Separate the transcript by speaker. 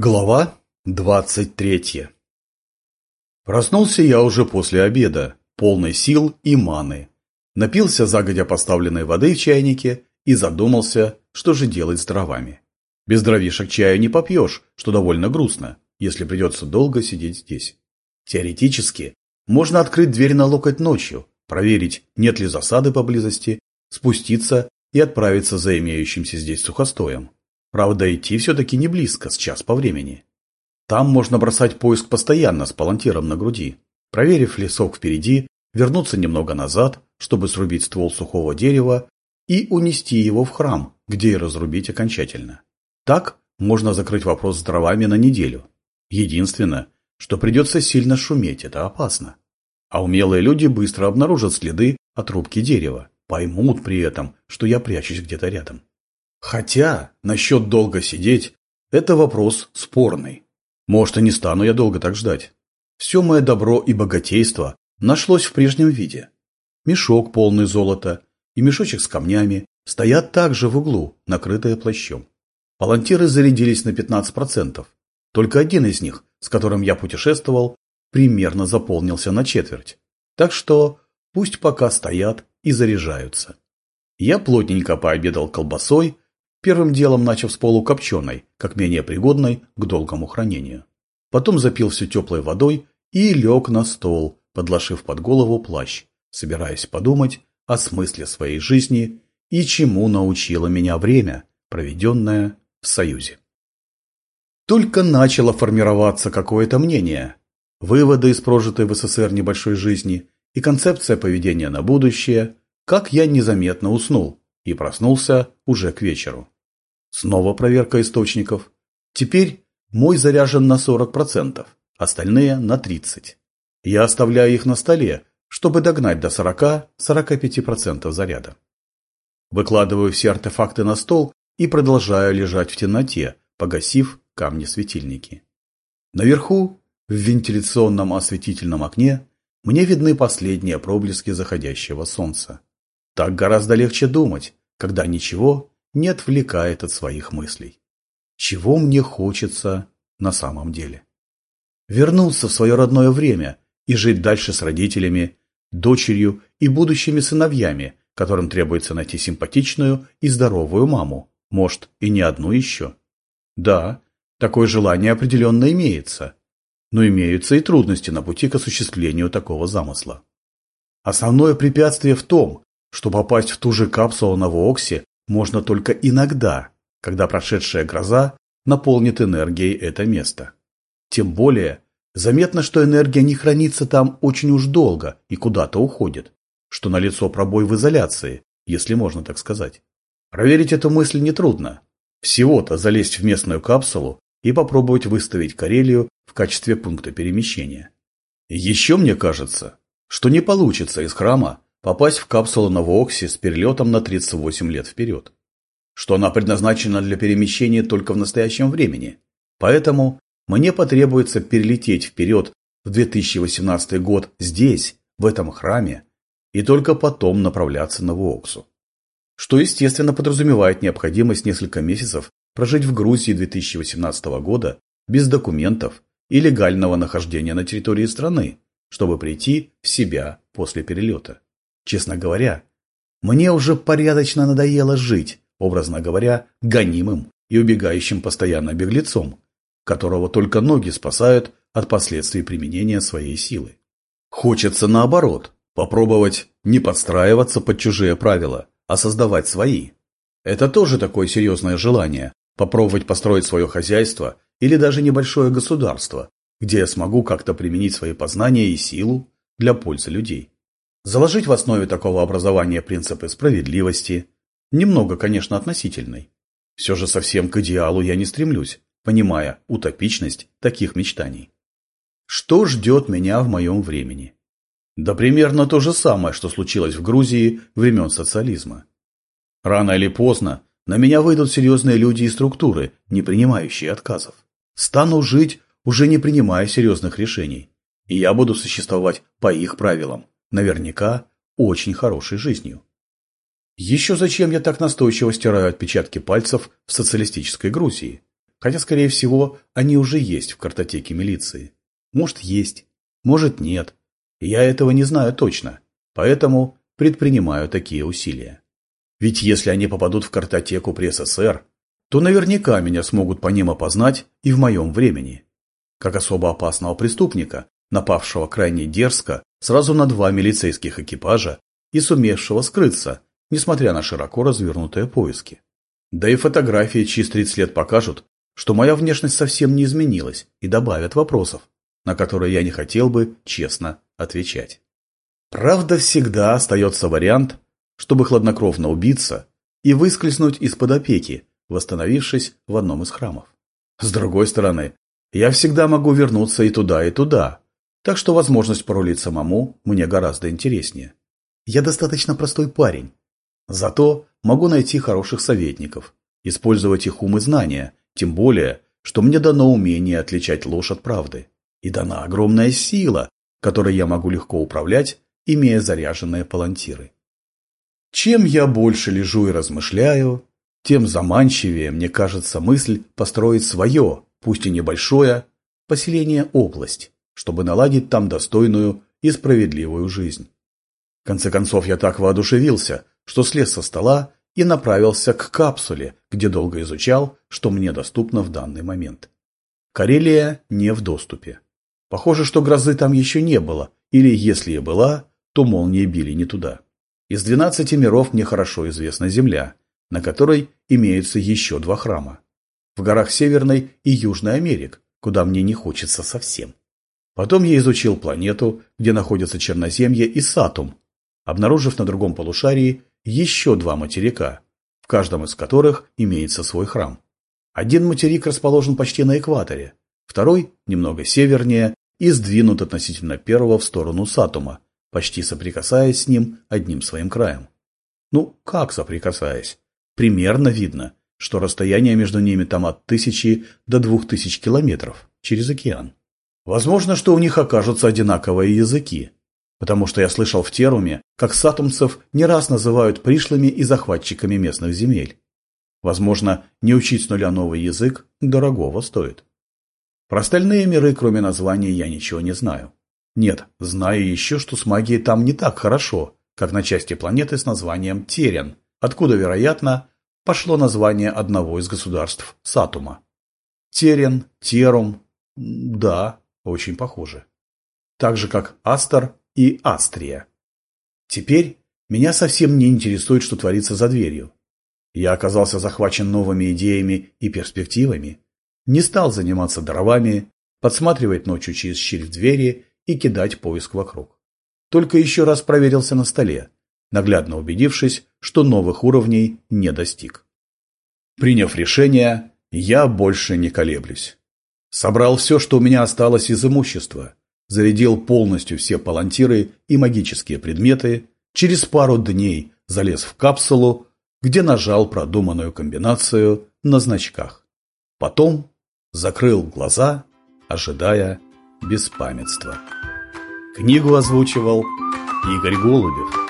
Speaker 1: Глава двадцать третья Проснулся я уже после обеда, полный сил и маны. Напился загодя поставленной воды в чайнике и задумался, что же делать с дровами. Без дровишек чаю не попьешь, что довольно грустно, если придется долго сидеть здесь. Теоретически, можно открыть дверь на локоть ночью, проверить, нет ли засады поблизости, спуститься и отправиться за имеющимся здесь сухостоем. Правда, идти все-таки не близко, с час по времени. Там можно бросать поиск постоянно с палантиром на груди. Проверив лесок впереди, вернуться немного назад, чтобы срубить ствол сухого дерева и унести его в храм, где и разрубить окончательно. Так можно закрыть вопрос с дровами на неделю. Единственное, что придется сильно шуметь, это опасно. А умелые люди быстро обнаружат следы от рубки дерева, поймут при этом, что я прячусь где-то рядом. Хотя, насчет долго сидеть, это вопрос спорный. Может, и не стану я долго так ждать. Все мое добро и богатейство нашлось в прежнем виде. Мешок полный золота и мешочек с камнями стоят также в углу, накрытые плащом. Палантиры зарядились на 15%. Только один из них, с которым я путешествовал, примерно заполнился на четверть. Так что пусть пока стоят и заряжаются. Я плотненько пообедал колбасой, первым делом начав с полукопченой, как менее пригодной к долгому хранению. Потом запил все теплой водой и лег на стол, подложив под голову плащ, собираясь подумать о смысле своей жизни и чему научило меня время, проведенное в Союзе. Только начало формироваться какое-то мнение, выводы из прожитой в СССР небольшой жизни и концепция поведения на будущее, как я незаметно уснул, и проснулся уже к вечеру. Снова проверка источников. Теперь мой заряжен на 40%, остальные на 30%. Я оставляю их на столе, чтобы догнать до 40-45% заряда. Выкладываю все артефакты на стол и продолжаю лежать в темноте, погасив камни-светильники. Наверху, в вентиляционном осветительном окне, мне видны последние проблески заходящего солнца. Так гораздо легче думать, когда ничего не отвлекает от своих мыслей. Чего мне хочется на самом деле? Вернуться в свое родное время и жить дальше с родителями, дочерью и будущими сыновьями, которым требуется найти симпатичную и здоровую маму, может, и не одну еще. Да, такое желание определенно имеется, но имеются и трудности на пути к осуществлению такого замысла. Основное препятствие в том, что попасть в ту же капсулу на Вооксе можно только иногда, когда прошедшая гроза наполнит энергией это место. Тем более, заметно, что энергия не хранится там очень уж долго и куда-то уходит, что налицо пробой в изоляции, если можно так сказать. Проверить эту мысль нетрудно. Всего-то залезть в местную капсулу и попробовать выставить Карелию в качестве пункта перемещения. Еще мне кажется, что не получится из храма попасть в капсулу на Вооксе с перелетом на 38 лет вперед. Что она предназначена для перемещения только в настоящем времени. Поэтому мне потребуется перелететь вперед в 2018 год здесь, в этом храме, и только потом направляться на Вооксу. Что, естественно, подразумевает необходимость несколько месяцев прожить в Грузии 2018 года без документов и легального нахождения на территории страны, чтобы прийти в себя после перелета. Честно говоря, мне уже порядочно надоело жить, образно говоря, гонимым и убегающим постоянно беглецом, которого только ноги спасают от последствий применения своей силы. Хочется наоборот, попробовать не подстраиваться под чужие правила, а создавать свои. Это тоже такое серьезное желание – попробовать построить свое хозяйство или даже небольшое государство, где я смогу как-то применить свои познания и силу для пользы людей. Заложить в основе такого образования принципы справедливости, немного, конечно, относительной. Все же совсем к идеалу я не стремлюсь, понимая утопичность таких мечтаний. Что ждет меня в моем времени? Да примерно то же самое, что случилось в Грузии времен социализма. Рано или поздно на меня выйдут серьезные люди и структуры, не принимающие отказов. Стану жить, уже не принимая серьезных решений. И я буду существовать по их правилам, наверняка очень хорошей жизнью. Еще зачем я так настойчиво стираю отпечатки пальцев в социалистической Грузии? Хотя, скорее всего, они уже есть в картотеке милиции. Может, есть, может, нет. Я этого не знаю точно, поэтому предпринимаю такие усилия. Ведь если они попадут в картотеку при СССР, то наверняка меня смогут по ним опознать и в моем времени. Как особо опасного преступника, напавшего крайне дерзко сразу на два милицейских экипажа и сумевшего скрыться, несмотря на широко развернутые поиски. Да и фотографии через 30 лет покажут, что моя внешность совсем не изменилась и добавят вопросов, на которые я не хотел бы честно отвечать. Правда, всегда остается вариант, чтобы хладнокровно убиться и выскользнуть из-под опеки, восстановившись в одном из храмов. С другой стороны, я всегда могу вернуться и туда, и туда, так что возможность порулить самому мне гораздо интереснее. Я достаточно простой парень, зато могу найти хороших советников, использовать их ум и знания, тем более, что мне дано умение отличать ложь от правды. И дана огромная сила, которой я могу легко управлять, имея заряженные палантиры. Чем я больше лежу и размышляю, тем заманчивее мне кажется мысль построить свое, пусть и небольшое, поселение-область, чтобы наладить там достойную и справедливую жизнь. В конце концов, я так воодушевился, что слез со стола и направился к капсуле, где долго изучал, что мне доступно в данный момент. Карелия не в доступе. Похоже, что грозы там еще не было, или если и была, то молнии били не туда. Из двенадцати миров мне хорошо известна Земля, на которой имеются еще два храма. В горах Северной и Южной Америк, куда мне не хочется совсем. Потом я изучил планету, где находятся Черноземье и Сатум, обнаружив на другом полушарии еще два материка, в каждом из которых имеется свой храм. Один материк расположен почти на экваторе, второй немного севернее и сдвинут относительно первого в сторону Сатума, почти соприкасаясь с ним одним своим краем. Ну, как соприкасаясь? Примерно видно, что расстояние между ними там от тысячи до двух тысяч километров через океан. Возможно, что у них окажутся одинаковые языки, потому что я слышал в Теруме, как сатумцев не раз называют пришлыми и захватчиками местных земель. Возможно, не учить с нуля новый язык дорогого стоит. Про остальные миры, кроме названия, я ничего не знаю. Нет, знаю еще, что с магией там не так хорошо, как на части планеты с названием Терен, откуда, вероятно, пошло название одного из государств Сатума. Терен, Терум, да, очень похоже. Так же, как Астер и Астрия. Теперь меня совсем не интересует, что творится за дверью. Я оказался захвачен новыми идеями и перспективами, не стал заниматься дровами, подсматривать ночью через щель в двери и кидать поиск вокруг. Только еще раз проверился на столе, наглядно убедившись, что новых уровней не достиг. Приняв решение, я больше не колеблюсь. Собрал все, что у меня осталось из имущества, зарядил полностью все палантиры и магические предметы, через пару дней залез в капсулу, где нажал продуманную комбинацию на значках. Потом закрыл глаза, ожидая беспамятства. Книгу озвучивал Игорь Голубев.